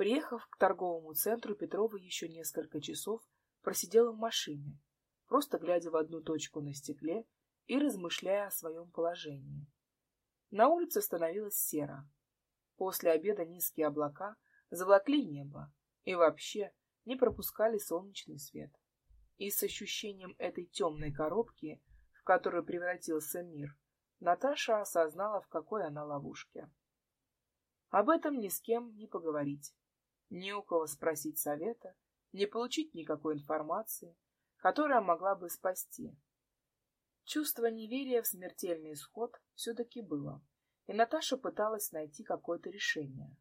Приехав к торговому центру, Петрова еще несколько часов просидела в машине, просто глядя в одну точку на стекле и размышляя о своем положении. На улице становилось серо. После обеда низкие облака заволокли небо и вообще не пропускали солнечный свет. И с ощущением этой темной коробки, в которую превратился мир, Наташа осознала, в какой она ловушке. Об этом ни с кем не поговорить, ни у кого спросить совета, не получить никакой информации, которая могла бы спасти. Чувство неверия в смертельный исход все-таки было, и Наташа пыталась найти какое-то решение.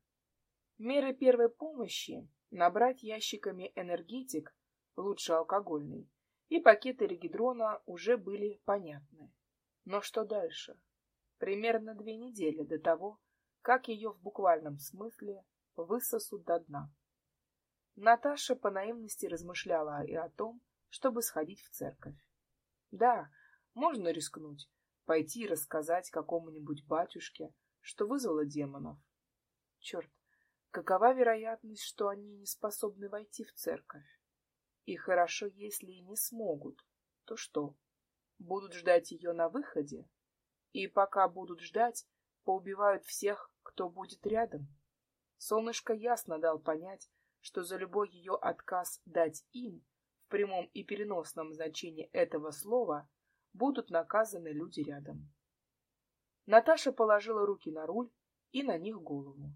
Меры первой помощи — набрать ящиками энергетик, лучше алкогольный, и пакеты регидрона уже были понятны. Но что дальше? Примерно две недели до того, как ее в буквальном смысле высосут до дна. Наташа по наивности размышляла и о том, чтобы сходить в церковь. Да, можно рискнуть, пойти и рассказать какому-нибудь батюшке, что вызвало демонов. Черт, какова вероятность, что они не способны войти в церковь? И хорошо, если и не смогут, то что? Будут ждать ее на выходе? И пока будут ждать, поубивают всех, кто будет рядом? Солнышко ясно дал понять, что за любой ее отказ дать им, в прямом и переносном значении этого слова, будут наказаны люди рядом. Наташа положила руки на руль и на них голову.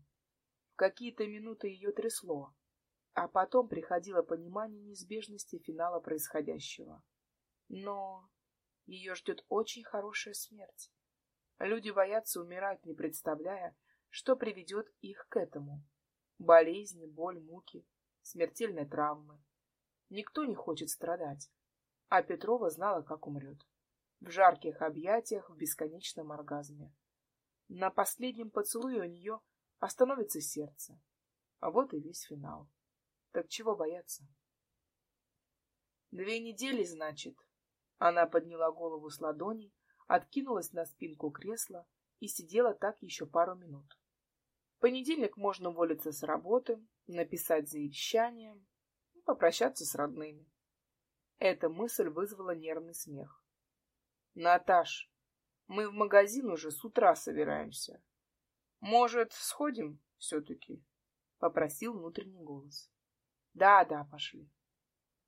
В какие-то минуты ее трясло, а потом приходило понимание неизбежности финала происходящего. Но ее ждет очень хорошая смерть. Люди боятся умирать, не представляя, что приведет их к этому. Болезни, боль, муки, смертельные травмы. Никто не хочет страдать, а Петрова знала, как умрет. В жарких объятиях, в бесконечном оргазме. На последнем поцелуе у нее остановится сердце. А вот и весь финал. Так чего бояться? Две недели, значит. Она подняла голову с ладоней, откинулась на спинку кресла и сидела так еще пару минут понедельник можно уволиться с работы, написать завещание, попрощаться с родными. Эта мысль вызвала нервный смех. Наташ, мы в магазин уже с утра собираемся. Может, сходим все-таки? Попросил внутренний голос. Да, да, пошли.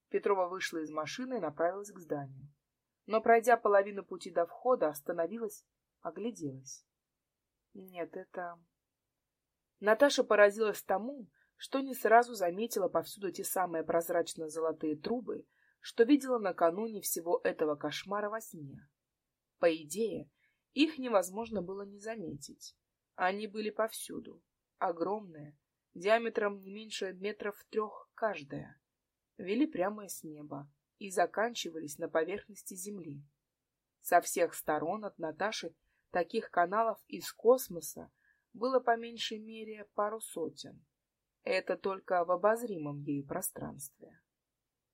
Петрова вышла из машины и направилась к зданию. Но, пройдя половину пути до входа, остановилась, огляделась. Нет, это Наташа поразилась тому, что не сразу заметила повсюду те самые прозрачно-золотые трубы, что видела накануне всего этого кошмара во сне. По идее, их невозможно было не заметить. Они были повсюду, огромные, диаметром не меньше метров трех каждая, вели прямо с неба и заканчивались на поверхности земли. Со всех сторон от Наташи таких каналов из космоса было по меньшей мере пару сотен. Это только в обозримом ею пространстве.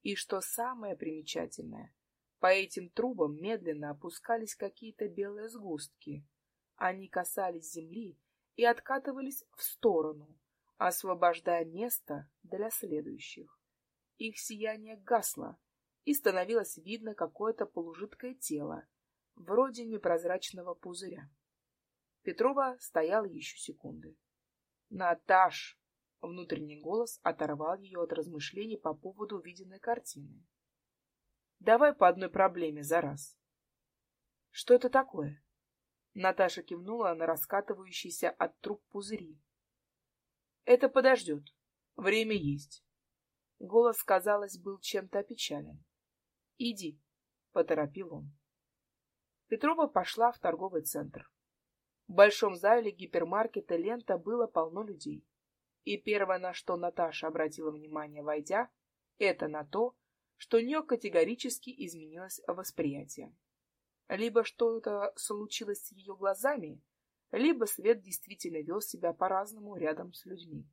И что самое примечательное, по этим трубам медленно опускались какие-то белые сгустки. Они касались земли и откатывались в сторону, освобождая место для следующих. Их сияние гасло, и становилось видно какое-то полужидкое тело, вроде непрозрачного пузыря. Петрова стояла еще секунды. «Наташ!» — внутренний голос оторвал ее от размышлений по поводу увиденной картины. «Давай по одной проблеме за раз». «Что это такое?» Наташа кивнула на раскатывающийся от труб пузыри. «Это подождет. Время есть». Голос, казалось, был чем-то опечален. «Иди», — поторопил он. Петрова пошла в торговый центр. В большом зале гипермаркета «Лента» было полно людей. И первое, на что Наташа обратила внимание, войдя, это на то, что у нее категорически изменилось восприятие. Либо что-то случилось с ее глазами, либо свет действительно вел себя по-разному рядом с людьми.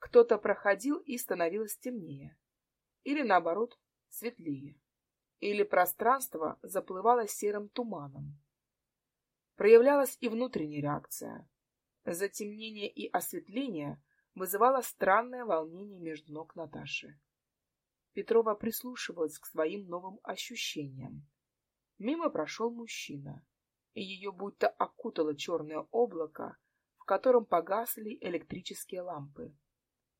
Кто-то проходил и становилось темнее, или наоборот, светлее, или пространство заплывало серым туманом проявлялась и внутренняя реакция. Затемнение и осветление вызывало странное волнение между ног Наташи. Петрова прислушивалась к своим новым ощущениям. Мимо прошел мужчина, и ее будто окутало черное облако, в котором погасли электрические лампы.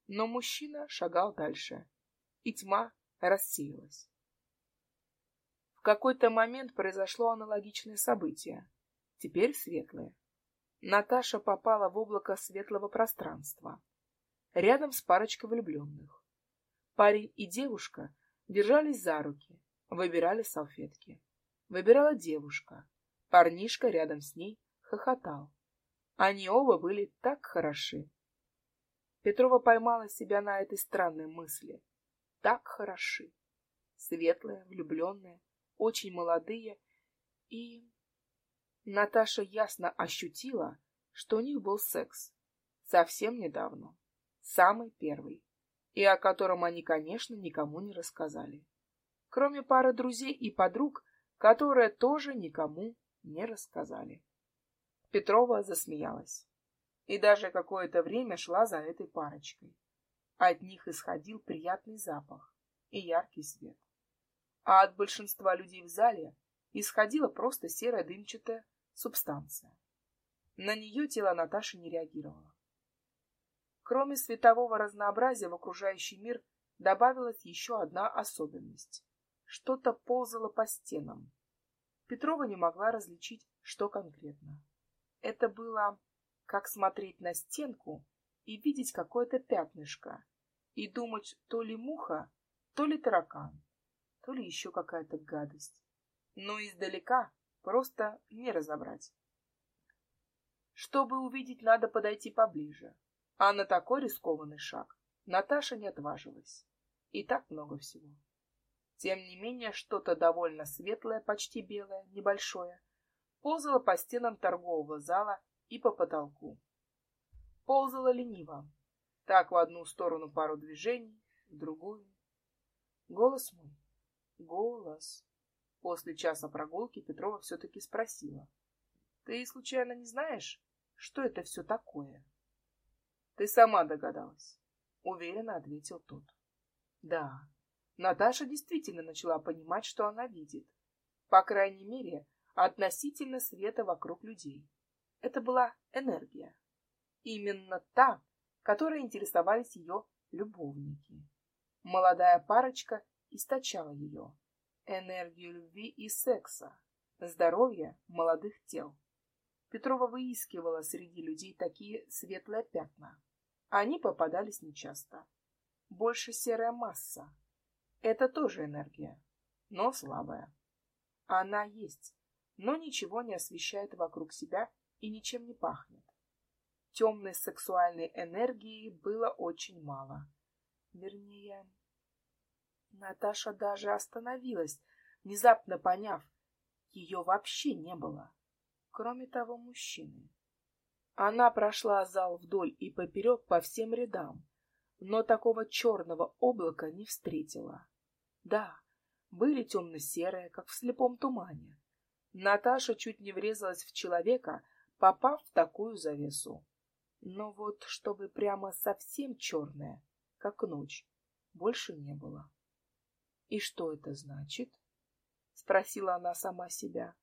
Но мужчина шагал дальше, и тьма рассеялась. В какой-то момент произошло аналогичное событие, теперь светлое. Наташа попала в облако светлого пространства, рядом с парочкой влюбленных. Парень и девушка держались за руки, выбирали салфетки. Выбирала девушка. Парнишка рядом с ней хохотал. Они оба были так хороши. Петрова поймала себя на этой странной мысли. Так хороши. Светлые, влюбленные, очень молодые. И Наташа ясно ощутила, что у них был секс. Совсем недавно. Самый первый. И о котором они, конечно, никому не рассказали. Кроме пары друзей и подруг, которые тоже никому не рассказали. Петрова засмеялась и даже какое-то время шла за этой парочкой. От них исходил приятный запах и яркий свет. А от большинства людей в зале исходила просто серая дымчатая субстанция. На нее тело Наташи не реагировало. Кроме светового разнообразия в окружающий мир добавилась еще одна особенность. Что-то ползало по стенам. Петрова не могла различить, что конкретно. Это было как смотреть на стенку и видеть какое-то пятнышко, и думать то ли муха, то ли таракан, то ли еще какая-то гадость. Но издалека просто не разобрать. Чтобы увидеть, надо подойти поближе. А на такой рискованный шаг Наташа не отважилась. И так много всего. Тем не менее, что-то довольно светлое, почти белое, небольшое, ползало по стенам торгового зала и по потолку. Ползало лениво. Так в одну сторону пару движений, в другую. Голос мой. Голос. После часа прогулки Петрова все-таки спросила. Ты случайно не знаешь, что это все такое? Ты сама догадалась. Уверенно ответил тот. Да, Наташа действительно начала понимать, что она видит. По крайней мере, относительно света вокруг людей. Это была энергия. Именно та, которой интересовались ее любовники. Молодая парочка источала ее. Энергию любви и секса, здоровья молодых тел. Петрова выискивала среди людей такие светлые пятна. Они попадались нечасто. Больше серая масса, это тоже энергия, но слабая. Она есть, но ничего не освещает вокруг себя и ничем не пахнет. Темной сексуальной энергии было очень мало. Вернее, Наташа даже остановилась, внезапно поняв, ее вообще не было, кроме того мужчины. Она прошла зал вдоль и поперек по всем рядам, но такого черного облака не встретила. Да, были темно-серые, как в слепом тумане. Наташа чуть не врезалась в человека, попав в такую завесу. Но вот чтобы прямо совсем черное, как ночь, больше не было. И что это значит? спросила она сама себя.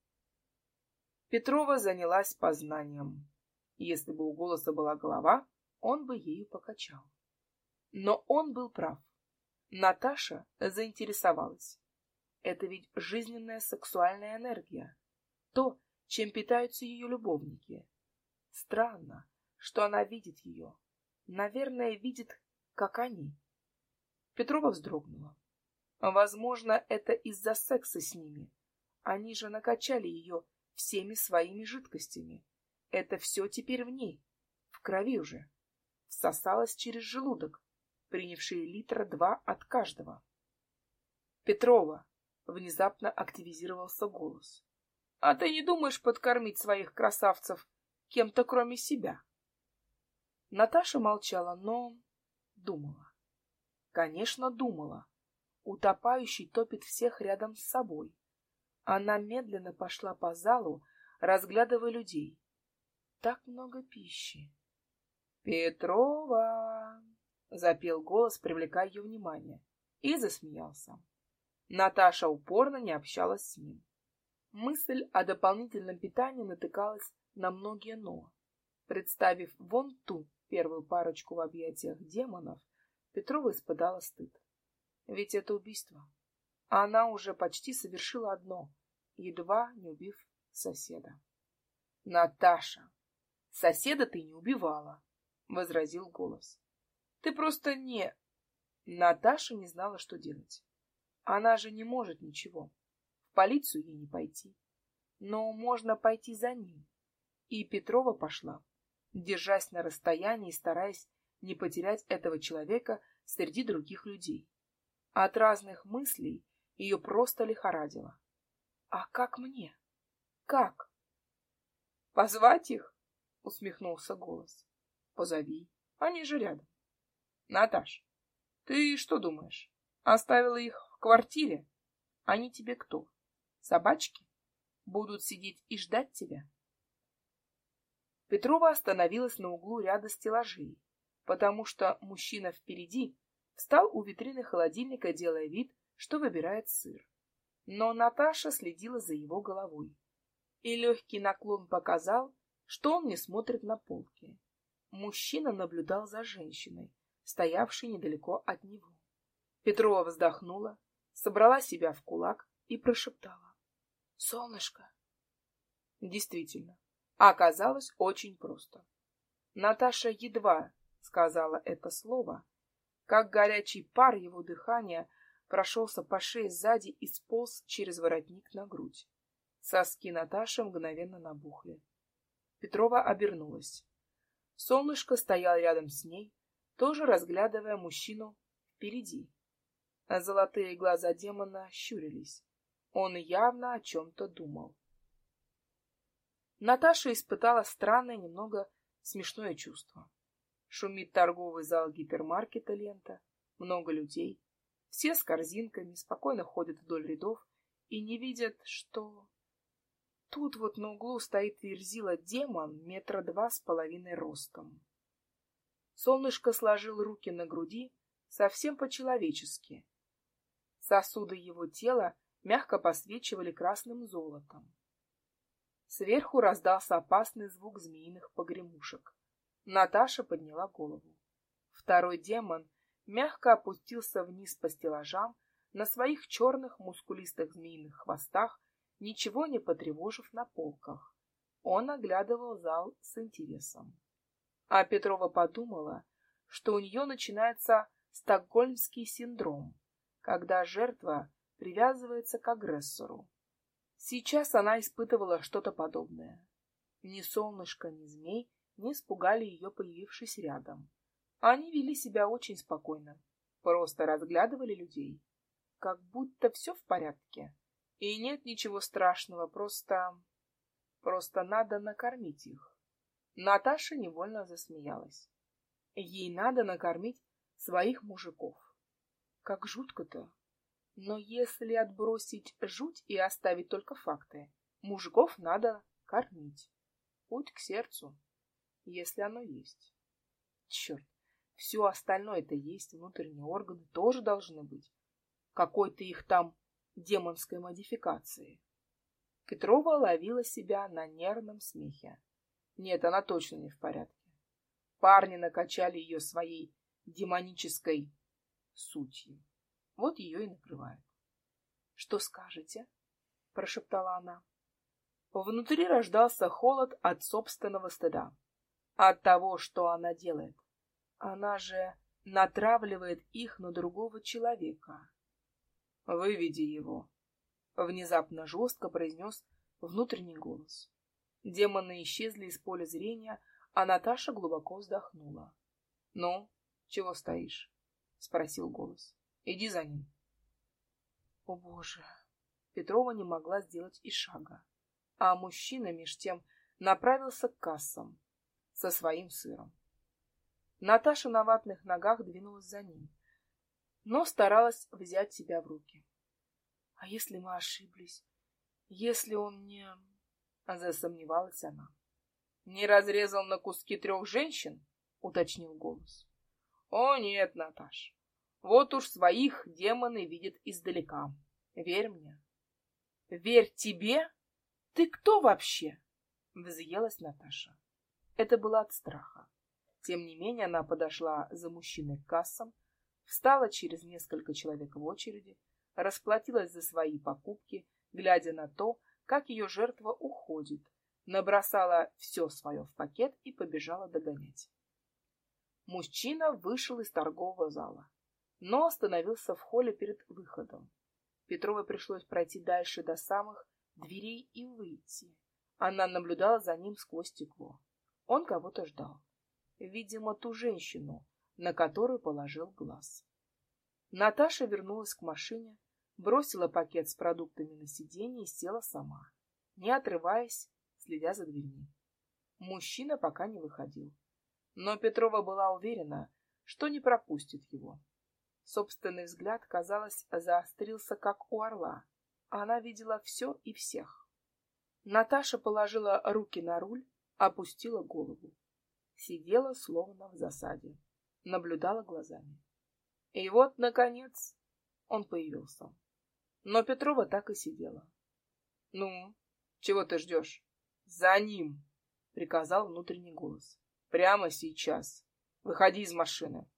Петрова занялась познанием. Если бы у голоса была голова, он бы ею покачал. Но он был прав. Наташа заинтересовалась. Это ведь жизненная сексуальная энергия. То, чем питаются ее любовники. Странно, что она видит ее. Наверное, видит, как они. Петрова вздрогнула. Возможно, это из-за секса с ними. Они же накачали ее всеми своими жидкостями. Это все теперь в ней, в крови уже. Всосалось через желудок принявшие литра два от каждого. Петрова внезапно активизировался голос. А ты не думаешь подкормить своих красавцев кем-то кроме себя? Наташа молчала, но думала. Конечно, думала. Утопающий топит всех рядом с собой. Она медленно пошла по залу, разглядывая людей. Так много пищи. Петрова! Запел голос, привлекая ее внимание, и засмеялся. Наташа упорно не общалась с ним. Мысль о дополнительном питании натыкалась на многие «но». Представив вон ту первую парочку в объятиях демонов, Петрова испытала стыд. Ведь это убийство. А она уже почти совершила одно, едва не убив соседа. — Наташа, соседа ты не убивала, — возразил голос. — Ты просто не... Наташа не знала, что делать. Она же не может ничего. В полицию ей не пойти. Но можно пойти за ним. И Петрова пошла, держась на расстоянии стараясь не потерять этого человека среди других людей. От разных мыслей ее просто лихорадило. А как мне? Как? Позвать их? Усмехнулся голос. Позови, они же рядом. Наташ, ты что думаешь? Оставила их в квартире? Они тебе кто? Собачки? Будут сидеть и ждать тебя? Петрова остановилась на углу ряда стеллажей, потому что мужчина впереди встал у витрины холодильника, делая вид, что выбирает сыр. Но Наташа следила за его головой, и легкий наклон показал, что он не смотрит на полки. Мужчина наблюдал за женщиной, стоявшей недалеко от него. Петрова вздохнула, собрала себя в кулак и прошептала. — Солнышко! Действительно, оказалось очень просто. Наташа едва сказала это слово, как горячий пар его дыхания прошелся по шее сзади и сполз через воротник на грудь. Соски Наташи мгновенно набухли. Петрова обернулась. Солнышко стоял рядом с ней, тоже разглядывая мужчину впереди. А золотые глаза демона щурились. Он явно о чем-то думал. Наташа испытала странное, немного смешное чувство. Шумит торговый зал гипермаркета «Лента», много людей. Все с корзинками спокойно ходят вдоль рядов и не видят, что... Тут вот на углу стоит верзила демон метра два с половиной ростом. Солнышко сложил руки на груди совсем по-человечески. Сосуды его тела мягко посвечивали красным золотом. Сверху раздался опасный звук змеиных погремушек. Наташа подняла голову. Второй демон мягко опустился вниз по стеллажам на своих черных мускулистых змеиных хвостах, ничего не потревожив на полках. Он оглядывал зал с интересом. А Петрова подумала, что у нее начинается стокгольмский синдром, когда жертва привязывается к агрессору. Сейчас она испытывала что-то подобное. Ни солнышко, ни змей не испугали ее, появившись рядом. Они вели себя очень спокойно, просто разглядывали людей, как будто все в порядке. И нет ничего страшного, просто... просто надо накормить их. Наташа невольно засмеялась. Ей надо накормить своих мужиков. Как жутко-то. Но если отбросить жуть и оставить только факты, мужиков надо кормить. Путь к сердцу если оно есть. Черт, все остальное-то есть, внутренние органы тоже должны быть. Какой-то их там демонской модификации. Петрова ловила себя на нервном смехе. Нет, она точно не в порядке. Парни накачали ее своей демонической сутью. Вот ее и накрывает. — Что скажете? — прошептала она. Внутри рождался холод от собственного стыда от того, что она делает. Она же натравливает их на другого человека. «Выведи его», — внезапно жестко произнес внутренний голос. Демоны исчезли из поля зрения, а Наташа глубоко вздохнула. «Ну, чего стоишь?» — спросил голос. «Иди за ним». О, Боже! Петрова не могла сделать и шага, а мужчина меж тем направился к кассам со своим сыром. Наташа на ватных ногах двинулась за ним, но старалась взять себя в руки. — А если мы ошиблись? Если он не... — засомневалась она. — Не разрезал на куски трех женщин? — уточнил голос. — О нет, Наташ, вот уж своих демоны видят издалека. Верь мне. Верь тебе? Ты кто вообще? Взъелась Наташа. Это было от страха. Тем не менее, она подошла за мужчиной к кассам, встала через несколько человек в очереди, расплатилась за свои покупки, глядя на то, как ее жертва уходит, набросала все свое в пакет и побежала догонять. Мужчина вышел из торгового зала, но остановился в холле перед выходом. Петровой пришлось пройти дальше до самых дверей и выйти. Она наблюдала за ним сквозь стекло. Он кого-то ждал. Видимо, ту женщину, на которую положил глаз. Наташа вернулась к машине, бросила пакет с продуктами на сиденье и села сама, не отрываясь, следя за дверьми. Мужчина пока не выходил. Но Петрова была уверена, что не пропустит его. Собственный взгляд, казалось, заострился, как у орла. Она видела все и всех. Наташа положила руки на руль, опустила голову. Сидела, словно в засаде. Наблюдала глазами. И вот, наконец, он появился. Но Петрова так и сидела. — Ну, чего ты ждешь? — За ним! — приказал внутренний голос. — Прямо сейчас. Выходи из машины.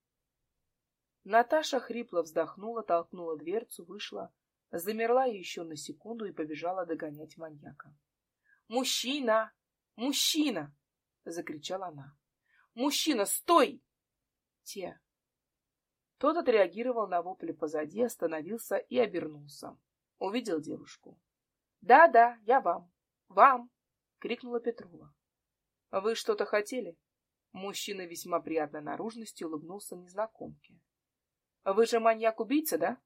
Наташа хрипло вздохнула, толкнула дверцу, вышла, замерла еще на секунду и побежала догонять маньяка. «Мужчина! Мужчина!» — закричала она. «Мужчина, стой!» Те. Тот отреагировал на вопли позади, остановился и обернулся. Увидел девушку. «Да-да, я вам. Вам!» — крикнула Петрова. «Вы что-то хотели?» Мужчина весьма приятной наружности улыбнулся незнакомке. Вы же маньяк-убийца, да?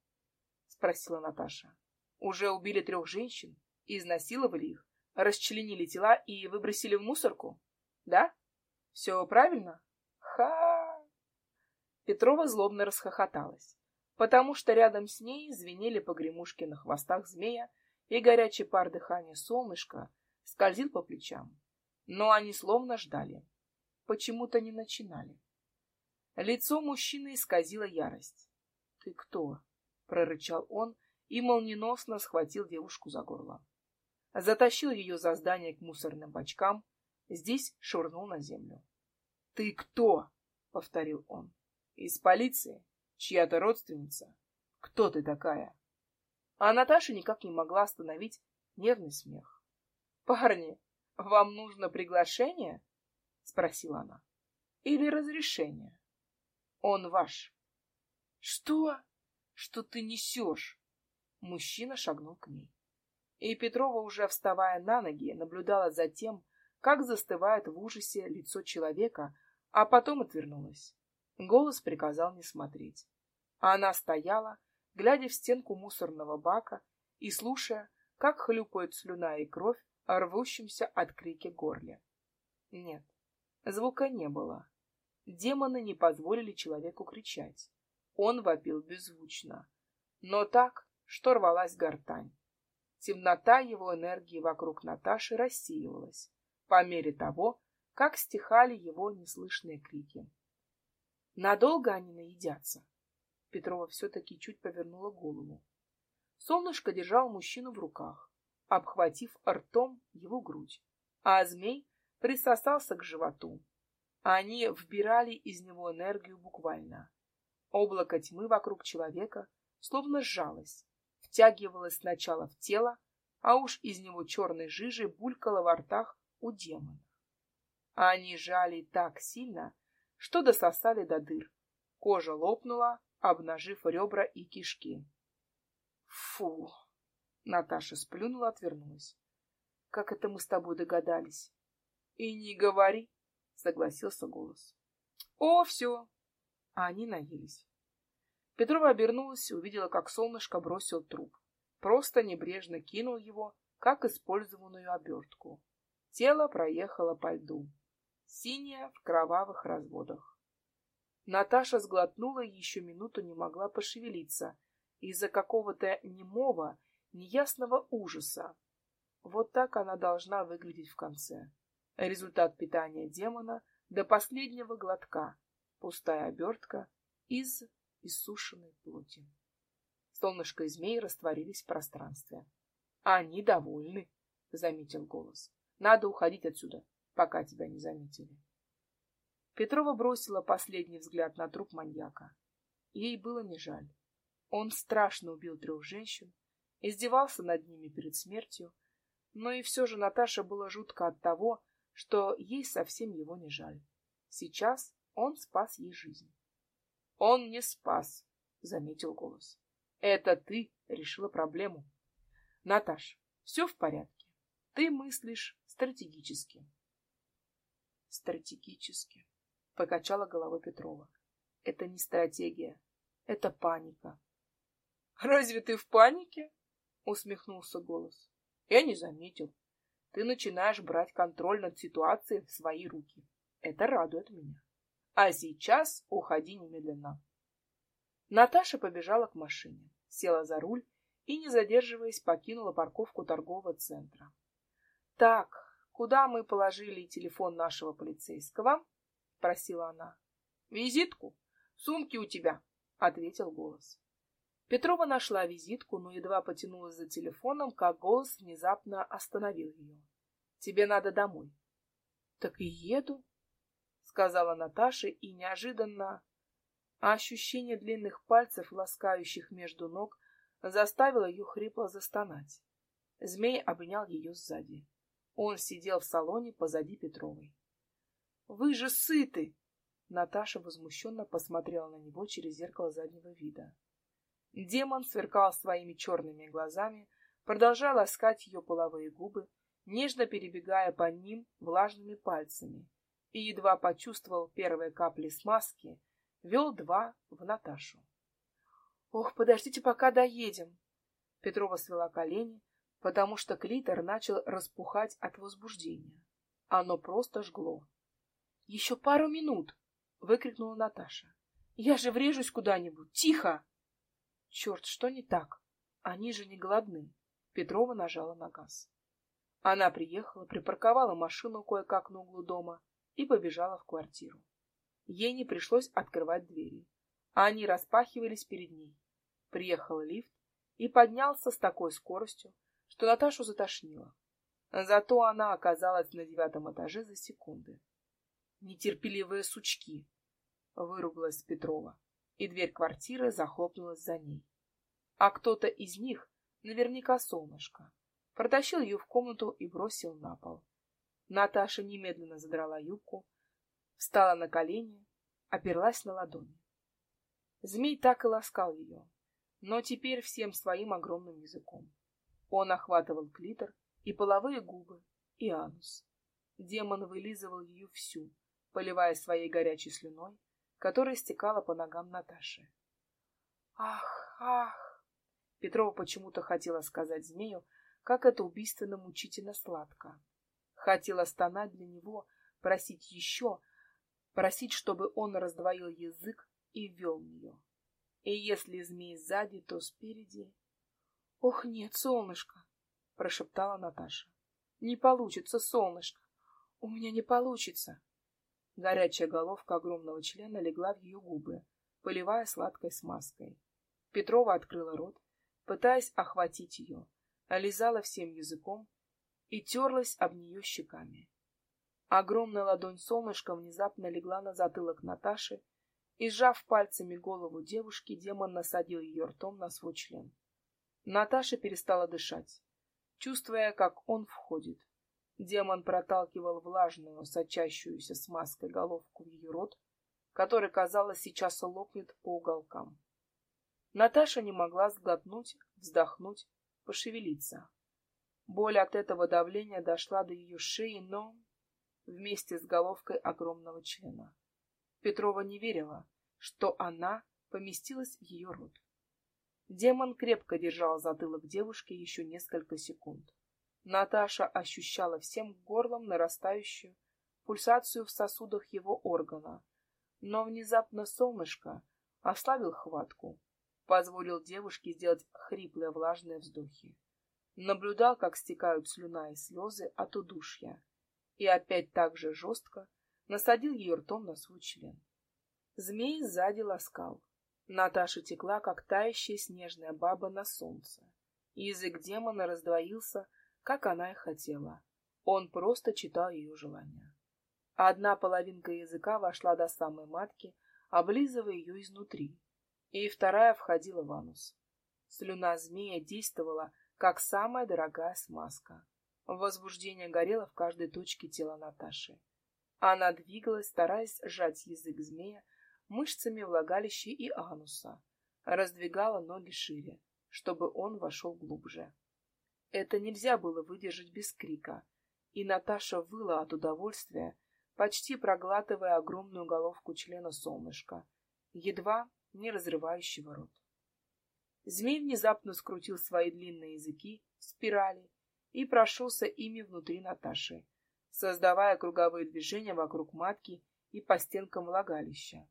Спросила Наташа. Уже убили трех женщин, изнасиловали их, расчленили тела и выбросили в мусорку? Да? Все правильно? Ха! Петрова злобно расхохоталась, потому что рядом с ней звенели погремушки на хвостах змея, и горячий пар дыхания солнышка скользил по плечам. Но они словно ждали. Почему-то не начинали. Лицо мужчины исказило ярость. «Ты кто?» — прорычал он и молниеносно схватил девушку за горло. Затащил ее за здание к мусорным бачкам, здесь швырнул на землю. «Ты кто?» — повторил он. «Из полиции? Чья-то родственница? Кто ты такая?» А Наташа никак не могла остановить нервный смех. «Парни, вам нужно приглашение?» — спросила она. «Или разрешение?» «Он ваш». Что? Что ты несешь? Мужчина шагнул к ней. И Петрова, уже вставая на ноги, наблюдала за тем, как застывает в ужасе лицо человека, а потом отвернулась. Голос приказал не смотреть. А она стояла, глядя в стенку мусорного бака и слушая, как хлюпают слюна и кровь о рвущемся от крики горле. Нет, звука не было. Демоны не позволили человеку кричать. Он вопил беззвучно, но так, что рвалась гортань. Темнота его энергии вокруг Наташи рассеивалась по мере того, как стихали его неслышные крики. Надолго они наедятся? Петрова все-таки чуть повернула голову. Солнышко держал мужчину в руках, обхватив ртом его грудь, а змей присосался к животу. Они вбирали из него энергию буквально. Облако тьмы вокруг человека словно сжалось, втягивалось сначала в тело, а уж из него черной жижей булькало во ртах у демонов. А они жали так сильно, что дососали до дыр. Кожа лопнула, обнажив ребра и кишки. Фу! Наташа сплюнула, отвернулась. Как это мы с тобой догадались? И не говори, согласился голос. О, все, а они наелись. Петрова обернулась и увидела, как солнышко бросил труп. Просто небрежно кинул его, как использованную обертку. Тело проехало по льду. Синее в кровавых разводах. Наташа сглотнула и еще минуту не могла пошевелиться из-за какого-то немого, неясного ужаса. Вот так она должна выглядеть в конце. Результат питания демона до последнего глотка, пустая обертка из иссушенной плоти. Солнышко и змей растворились в пространстве. — Они довольны, — заметил голос. — Надо уходить отсюда, пока тебя не заметили. Петрова бросила последний взгляд на труп маньяка. Ей было не жаль. Он страшно убил трех женщин, издевался над ними перед смертью, но и все же Наташе было жутко от того, что ей совсем его не жаль. Сейчас он спас ей жизнь. — Он не спас, — заметил голос. — Это ты решила проблему. — Наташ, все в порядке. Ты мыслишь стратегически. — Стратегически, — покачала головой Петрова. — Это не стратегия, это паника. — Разве ты в панике? — усмехнулся голос. — Я не заметил. Ты начинаешь брать контроль над ситуацией в свои руки. Это радует меня. А сейчас уходи немедленно. Наташа побежала к машине, села за руль и, не задерживаясь, покинула парковку торгового центра. «Так, куда мы положили телефон нашего полицейского?» — просила она. «Визитку? Сумки у тебя», — ответил голос. Петрова нашла визитку, но едва потянулась за телефоном, как голос внезапно остановил ее. «Тебе надо домой». «Так и еду», — сказала Наташа, и неожиданно ощущение длинных пальцев, ласкающих между ног, заставило ее хрипло застонать. Змей обнял ее сзади. Он сидел в салоне позади Петровой. — Вы же сыты! Наташа возмущенно посмотрела на него через зеркало заднего вида. Демон сверкал своими черными глазами, продолжал ласкать ее половые губы, нежно перебегая по ним влажными пальцами, и едва почувствовал первые капли смазки, вел два в Наташу. «Ох, подождите, пока доедем!» Петрова свела колени, потому что клитор начал распухать от возбуждения. Оно просто жгло. «Еще пару минут!» — выкрикнула Наташа. «Я же врежусь куда-нибудь! Тихо!» Черт, что не так? Они же не голодны. Петрова нажала на газ. Она приехала, припарковала машину кое-как на углу дома и побежала в квартиру. Ей не пришлось открывать двери, а они распахивались перед ней. Приехал лифт и поднялся с такой скоростью, что Наташу затошнило. Зато она оказалась на девятом этаже за секунды. «Нетерпеливые сучки!» — выругалась Петрова и дверь квартиры захлопнулась за ней. А кто-то из них, наверняка солнышко, протащил ее в комнату и бросил на пол. Наташа немедленно задрала юбку, встала на колени, оперлась на ладони. Змей так и ласкал ее, но теперь всем своим огромным языком. Он охватывал клитор и половые губы, и анус. Демон вылизывал ее всю, поливая своей горячей слюной, которая стекала по ногам Наташи. «Ах, ах!» Петрова почему-то хотела сказать змею, как это убийственно мучительно сладко. Хотела стонать для него, просить еще, просить, чтобы он раздвоил язык и ввел в нее. И если змей сзади, то спереди... — Ох, нет, солнышко! — прошептала Наташа. — Не получится, солнышко! У меня не получится! Горячая головка огромного члена легла в ее губы, поливая сладкой смазкой. Петрова открыла рот, пытаясь охватить ее, олизала всем языком и терлась об нее щеками. Огромная ладонь солнышка внезапно легла на затылок Наташи, и, сжав пальцами голову девушки, демон насадил ее ртом на свой член. Наташа перестала дышать, чувствуя, как он входит. Демон проталкивал влажную, сочащуюся смазкой головку в ее рот, который, казалось, сейчас лопнет по уголкам. Наташа не могла сглотнуть, вздохнуть, пошевелиться. Боль от этого давления дошла до ее шеи, но вместе с головкой огромного члена. Петрова не верила, что она поместилась в ее рот. Демон крепко держал затылок девушки еще несколько секунд. Наташа ощущала всем горлом нарастающую пульсацию в сосудах его органа, но внезапно солнышко ослабил хватку, позволил девушке сделать хриплые влажные вздохи. Наблюдал, как стекают слюна и слезы от удушья, и опять так же жестко насадил ее ртом на свой член. Змей сзади ласкал. Наташа текла, как тающая снежная баба на солнце. Язык демона раздвоился, как она и хотела. Он просто читал ее желания. Одна половинка языка вошла до самой матки, облизывая ее изнутри, и вторая входила в анус. Слюна змея действовала, как самая дорогая смазка. Возбуждение горело в каждой точке тела Наташи. Она двигалась, стараясь сжать язык змея мышцами влагалища и ануса, раздвигала ноги шире, чтобы он вошел глубже. Это нельзя было выдержать без крика, и Наташа выла от удовольствия, почти проглатывая огромную головку члена солнышка, едва не разрывающего рот. Змей внезапно скрутил свои длинные языки в спирали и прошелся ими внутри Наташи, создавая круговые движения вокруг матки и по стенкам влагалища.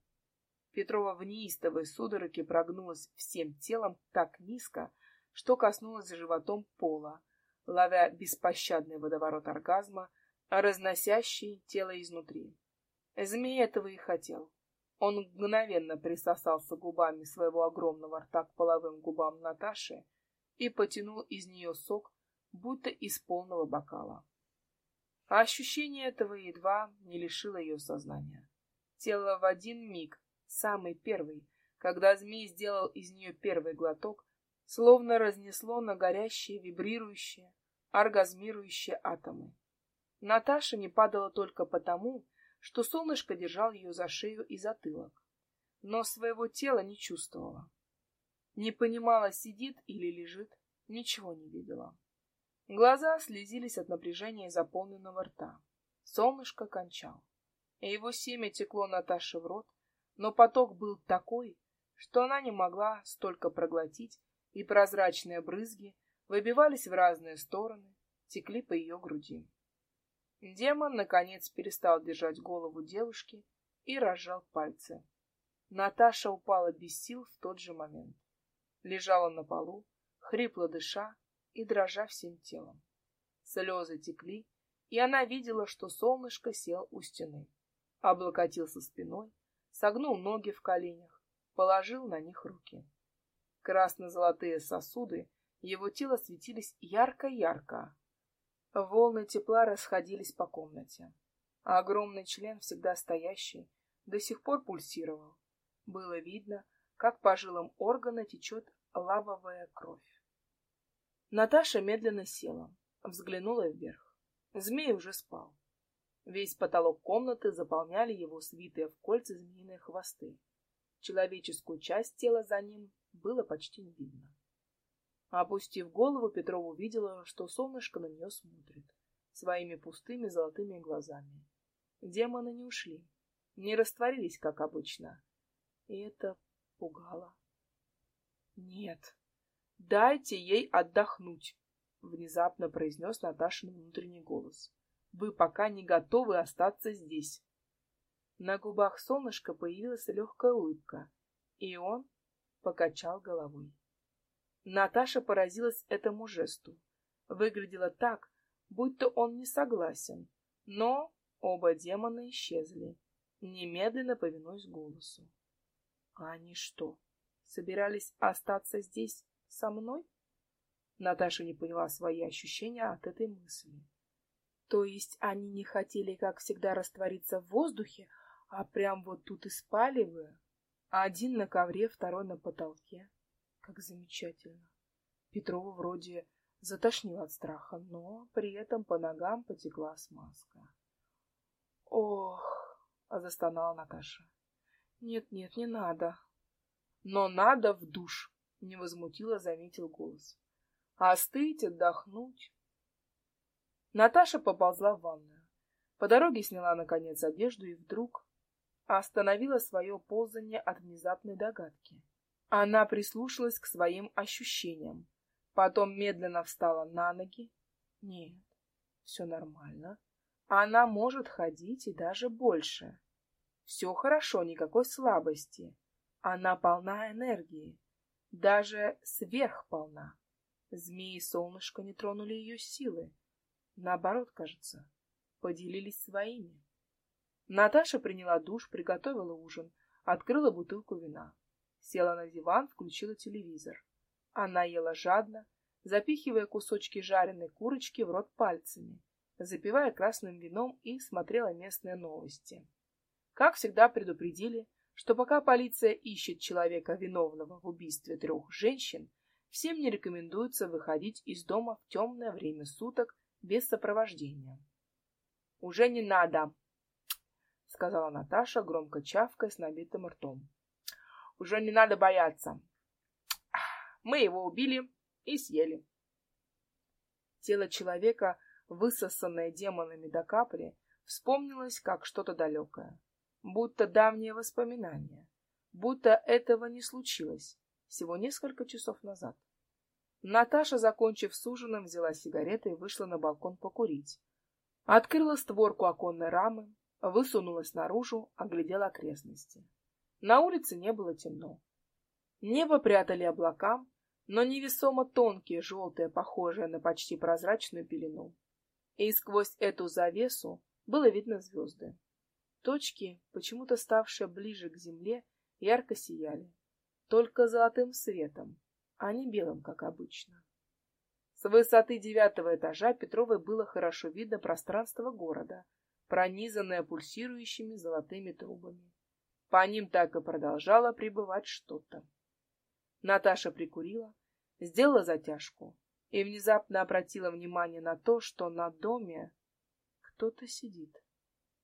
Петрова в неистовой судороге прогнулась всем телом так низко, что коснулась животом пола, ловя беспощадный водоворот оргазма, разносящий тело изнутри. Змей этого и хотел. Он мгновенно присосался губами своего огромного рта к половым губам Наташи и потянул из нее сок, будто из полного бокала. А ощущение этого едва не лишило ее сознания. Тело в один миг, самый первый, когда змей сделал из нее первый глоток, словно разнесло на горящие, вибрирующие, оргазмирующие атомы. Наташа не падала только потому, что солнышко держал ее за шею и затылок, но своего тела не чувствовала. Не понимала, сидит или лежит, ничего не видела. Глаза слезились от напряжения заполненного рта. Солнышко кончал. И его семя текло Наташе в рот, но поток был такой, что она не могла столько проглотить, и прозрачные брызги выбивались в разные стороны, текли по ее груди. Демон, наконец, перестал держать голову девушки и разжал пальцы. Наташа упала без сил в тот же момент. Лежала на полу, хрипло дыша, и дрожа всем телом. Слезы текли, и она видела, что солнышко сел у стены, облокотился спиной, согнул ноги в коленях, положил на них руки. Красно-золотые сосуды его тела светились ярко-ярко. Волны тепла расходились по комнате. А огромный член, всегда стоящий, до сих пор пульсировал. Было видно, как по жилам органа течет лавовая кровь. Наташа медленно села, взглянула вверх. Змей уже спал. Весь потолок комнаты заполняли его свитые в кольца змеиные хвосты. Человеческую часть тела за ним было почти не видно. Опустив голову, Петрова увидела, что солнышко на нее смотрит своими пустыми золотыми глазами. Демоны не ушли, не растворились, как обычно. И это пугало. Нет, Дайте ей отдохнуть, внезапно произнес Наташин внутренний голос. Вы пока не готовы остаться здесь. На губах солнышка появилась легкая улыбка, и он покачал головой. Наташа поразилась этому жесту. Выглядело так, будто он не согласен, но оба демона исчезли, немедленно повинуясь голосу. А они что, собирались остаться здесь со мной? Наташа не поняла свои ощущения от этой мысли. То есть они не хотели, как всегда, раствориться в воздухе, а прям вот тут и спали вы? Один на ковре, второй на потолке. Как замечательно. Петрову вроде затошнило от страха, но при этом по ногам потекла смазка. Ох, застонала Наташа. Нет, нет, не надо. Но надо в душ, невозмутимо заметил голос. Остыть, отдохнуть. Наташа поползла в ванную. По дороге сняла, наконец, одежду и вдруг остановила свое ползание от внезапной догадки. Она прислушалась к своим ощущениям, потом медленно встала на ноги. Нет, все нормально. Она может ходить и даже больше. Все хорошо, никакой слабости. Она полна энергии даже сверхполна. Змеи и солнышко не тронули ее силы. Наоборот, кажется, поделились своими. Наташа приняла душ, приготовила ужин, открыла бутылку вина. Села на диван, включила телевизор. Она ела жадно, запихивая кусочки жареной курочки в рот пальцами, запивая красным вином и смотрела местные новости. Как всегда предупредили, что пока полиция ищет человека виновного в убийстве трех женщин, всем не рекомендуется выходить из дома в темное время суток без сопровождения. «Уже не надо!» — сказала Наташа, громко чавкая с набитым ртом. «Уже не надо бояться. Мы его убили и съели». Тело человека, высосанное демонами до капли, вспомнилось как что-то далекое будто давнее воспоминание, будто этого не случилось всего несколько часов назад. Наташа, закончив с ужином, взяла сигареты и вышла на балкон покурить. Открыла створку оконной рамы, высунулась наружу, оглядела окрестности. На улице не было темно. Небо прятали облака, но невесомо тонкие, желтые, похожие на почти прозрачную пелену. И сквозь эту завесу было видно звезды. Точки, почему-то ставшие ближе к земле, ярко сияли. Только золотым светом, а не белым, как обычно. С высоты девятого этажа Петровой было хорошо видно пространство города, пронизанное пульсирующими золотыми трубами. По ним так и продолжало прибывать что-то. Наташа прикурила, сделала затяжку и внезапно обратила внимание на то, что на доме кто-то сидит.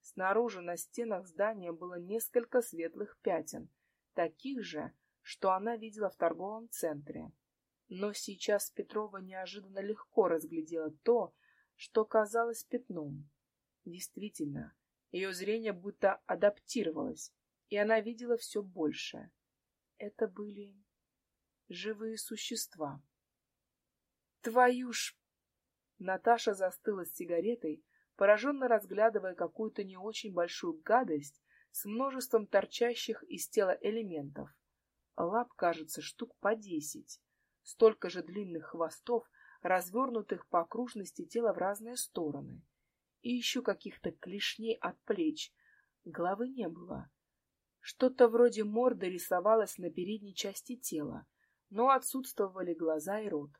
Снаружи на стенах здания было несколько светлых пятен, таких же, что она видела в торговом центре. Но сейчас Петрова неожиданно легко разглядела то, что казалось пятном. Действительно, ее зрение будто адаптировалось, и она видела все больше. Это были живые существа. Твою ж... Наташа застыла с сигаретой, пораженно разглядывая какую-то не очень большую гадость с множеством торчащих из тела элементов. Лап, кажется, штук по десять. Столько же длинных хвостов, развернутых по окружности тела в разные стороны. И еще каких-то клешней от плеч. Головы не было. Что-то вроде морды рисовалось на передней части тела, но отсутствовали глаза и рот.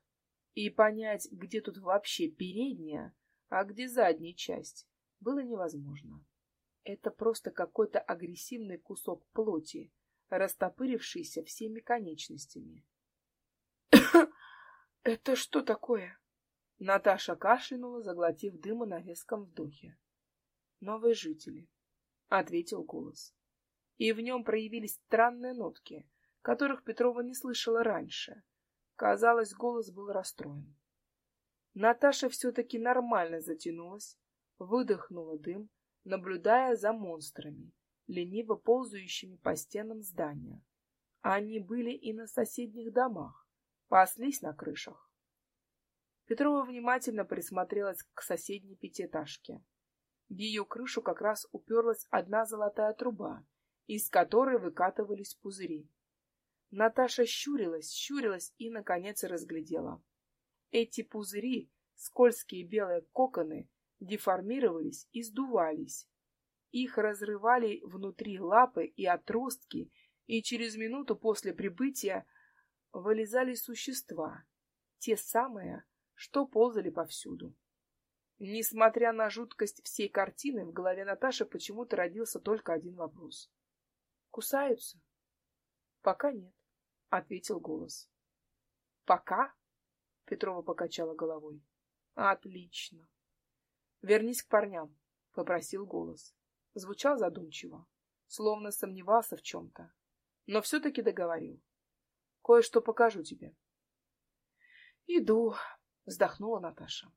И понять, где тут вообще передняя, а где задняя часть, было невозможно. Это просто какой-то агрессивный кусок плоти, растопырившийся всеми конечностями. «Это что такое?» Наташа кашлянула, заглотив дыма на резком вдохе. «Новые жители», — ответил голос. И в нем проявились странные нотки, которых Петрова не слышала раньше. Казалось, голос был расстроен. Наташа все-таки нормально затянулась, выдохнула дым, наблюдая за монстрами, лениво ползающими по стенам здания. Они были и на соседних домах, паслись на крышах. Петрова внимательно присмотрелась к соседней пятиэтажке. В ее крышу как раз уперлась одна золотая труба, из которой выкатывались пузыри. Наташа щурилась, щурилась и, наконец, разглядела. Эти пузыри, скользкие белые коконы, деформировались и сдувались. Их разрывали внутри лапы и отростки, и через минуту после прибытия вылезали существа, те самые, что ползали повсюду. Несмотря на жуткость всей картины, в голове Наташи почему-то родился только один вопрос. «Кусаются?» «Пока нет», — ответил голос. «Пока?» Петрова покачала головой. Отлично. Вернись к парням, попросил голос. Звучал задумчиво, словно сомневался в чем-то, но все-таки договорил. Кое-что покажу тебе. Иду, вздохнула Наташа.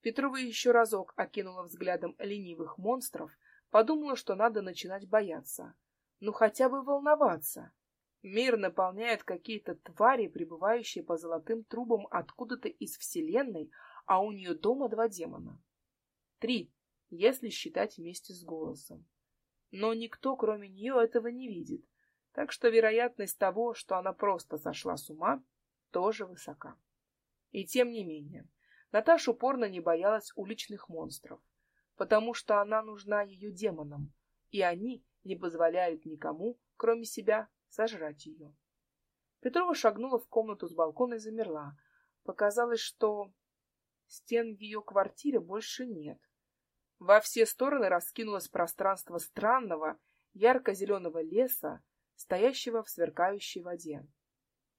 Петрова еще разок окинула взглядом ленивых монстров, подумала, что надо начинать бояться. Ну, хотя бы волноваться. Мир наполняет какие-то твари, пребывающие по золотым трубам откуда-то из Вселенной, а у нее дома два демона. Три, если считать вместе с голосом. Но никто, кроме нее, этого не видит, так что вероятность того, что она просто сошла с ума, тоже высока. И тем не менее, Наташа упорно не боялась уличных монстров, потому что она нужна ее демонам, и они не позволяют никому кроме себя, сожрать ее. Петрова шагнула в комнату с балкона и замерла. Показалось, что стен в ее квартире больше нет. Во все стороны раскинулось пространство странного, ярко-зеленого леса, стоящего в сверкающей воде.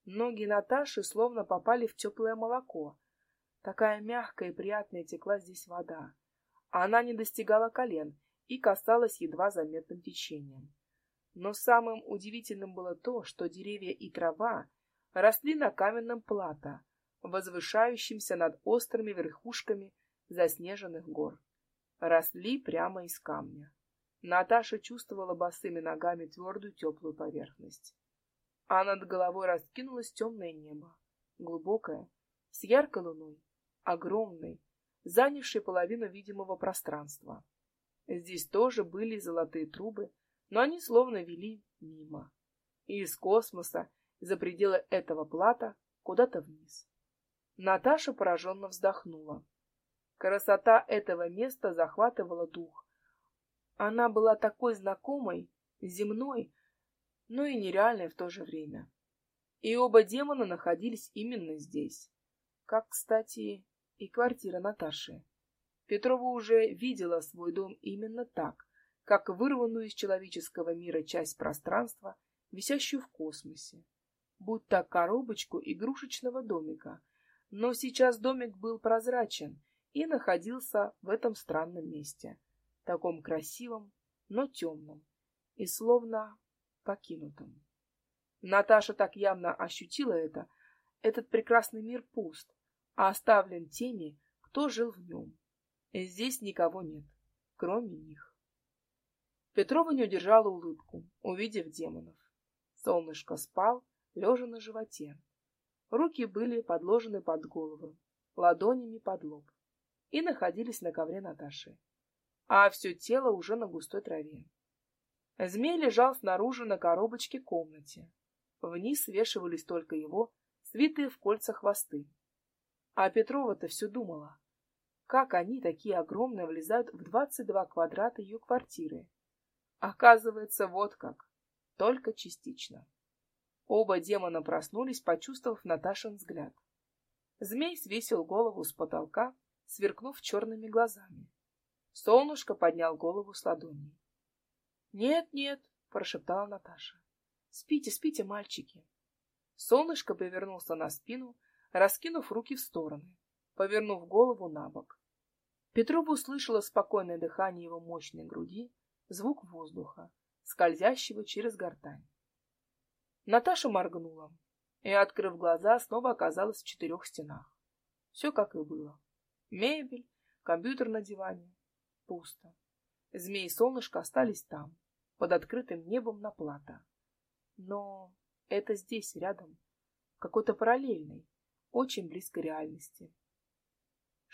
Ноги Наташи словно попали в теплое молоко. Такая мягкая и приятная текла здесь вода. Она не достигала колен и касалась едва заметным течением. Но самым удивительным было то, что деревья и трава росли на каменном плато, возвышающемся над острыми верхушками заснеженных гор. Росли прямо из камня. Наташа чувствовала босыми ногами твердую теплую поверхность. А над головой раскинулось темное небо, глубокое, с яркой луной, огромной, занявшей половину видимого пространства. Здесь тоже были золотые трубы, но они словно вели мимо. И из космоса, за пределы этого плата, куда-то вниз. Наташа пораженно вздохнула. Красота этого места захватывала дух. Она была такой знакомой, земной, но и нереальной в то же время. И оба демона находились именно здесь. Как, кстати, и квартира Наташи. Петрова уже видела свой дом именно так, как вырванную из человеческого мира часть пространства, висящую в космосе, будто коробочку игрушечного домика. Но сейчас домик был прозрачен и находился в этом странном месте, таком красивом, но темном и словно покинутом. Наташа так явно ощутила это. Этот прекрасный мир пуст, а оставлен теми, кто жил в нем. Здесь никого нет, кроме них. Петрова не удержала улыбку, увидев демонов. Солнышко спал, лежа на животе. Руки были подложены под голову, ладонями под лоб, и находились на ковре Наташи, а все тело уже на густой траве. Змей лежал снаружи на коробочке комнате. Вниз свешивались только его, свитые в кольца хвосты. А Петрова-то все думала, как они, такие огромные, влезают в двадцать два квадрата ее квартиры, Оказывается, вот как. Только частично. Оба демона проснулись, почувствовав Наташин взгляд. Змей свесил голову с потолка, сверкнув черными глазами. Солнышко поднял голову с ладони. «Нет, нет», — прошептала Наташа. «Спите, спите, мальчики». Солнышко повернулся на спину, раскинув руки в стороны, повернув голову на бок. Петрова услышала спокойное дыхание его мощной груди, звук воздуха, скользящего через гортань. Наташа моргнула и, открыв глаза, снова оказалась в четырех стенах. Все как и было. Мебель, компьютер на диване. Пусто. Змеи и солнышко остались там, под открытым небом на плато. Но это здесь, рядом, какой-то параллельной, очень близкой реальности. —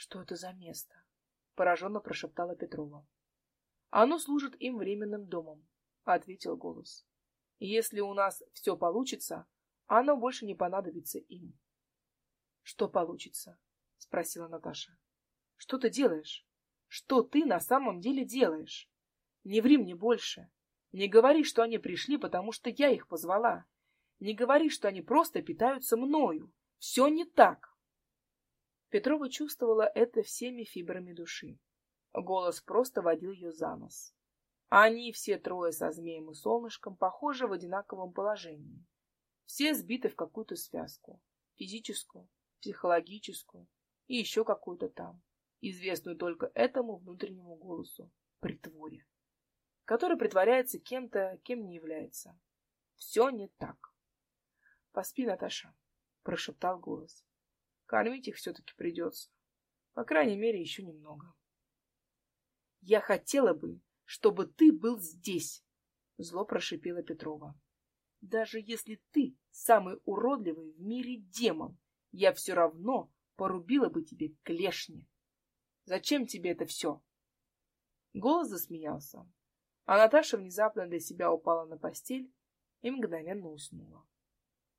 Что это за место? — пораженно прошептала Петрова. Оно служит им временным домом, — ответил голос. Если у нас все получится, оно больше не понадобится им. — Что получится? — спросила Наташа. — Что ты делаешь? Что ты на самом деле делаешь? Не ври мне больше. Не говори, что они пришли, потому что я их позвала. Не говори, что они просто питаются мною. Все не так. Петрова чувствовала это всеми фибрами души. Голос просто водил ее за нос. Они все трое со змеем и солнышком похожи в одинаковом положении. Все сбиты в какую-то связку. Физическую, психологическую и еще какую-то там, известную только этому внутреннему голосу, притворе, который притворяется кем-то, кем не является. Все не так. — Поспи, Наташа, — прошептал голос. — Кормить их все-таки придется. По крайней мере, еще немного. — я хотела бы, чтобы ты был здесь, зло прошипела Петрова. Даже если ты самый уродливый в мире демон, я все равно порубила бы тебе клешни. Зачем тебе это все? Голос засмеялся, а Наташа внезапно для себя упала на постель и мгновенно уснула.